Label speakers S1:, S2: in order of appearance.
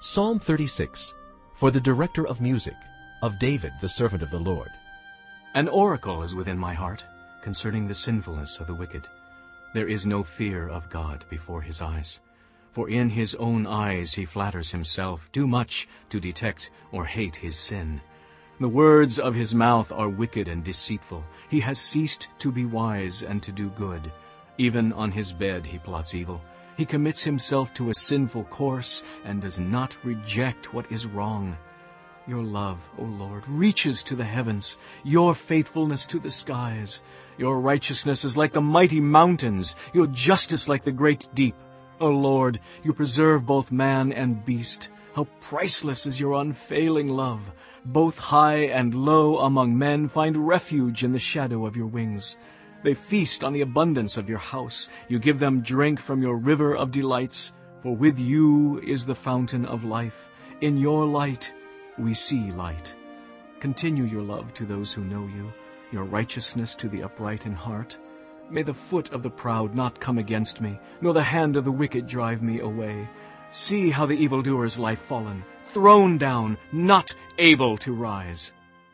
S1: Psalm 36 For the director of music, of David the servant of the Lord.
S2: An oracle is within my heart concerning the sinfulness of the wicked. There is no fear of God before his eyes. For in his own eyes he flatters himself, too much to detect or hate his sin. The words of his mouth are wicked and deceitful. He has ceased to be wise and to do good. Even on his bed he plots evil. He commits himself to a sinful course and does not reject what is wrong. Your love, O Lord, reaches to the heavens, your faithfulness to the skies. Your righteousness is like the mighty mountains, your justice like the great deep. O Lord, you preserve both man and beast. How priceless is your unfailing love! Both high and low among men find refuge in the shadow of your wings. They feast on the abundance of your house. You give them drink from your river of delights. For with you is the fountain of life. In your light we see light. Continue your love to those who know you, your righteousness to the upright in heart. May the foot of the proud not come against me, nor the hand of the wicked drive me away. See how the evildoers lie fallen, thrown down, not able to rise.